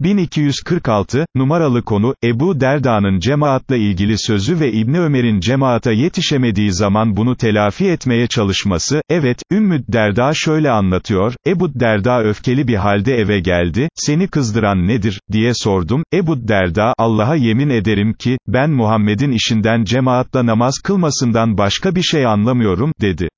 1246, numaralı konu, Ebu Derda'nın cemaatla ilgili sözü ve İbni Ömer'in cemaata yetişemediği zaman bunu telafi etmeye çalışması, evet, Ümmü Derda şöyle anlatıyor, Ebu Derda öfkeli bir halde eve geldi, seni kızdıran nedir, diye sordum, Ebu Derda, Allah'a yemin ederim ki, ben Muhammed'in işinden cemaatla namaz kılmasından başka bir şey anlamıyorum, dedi.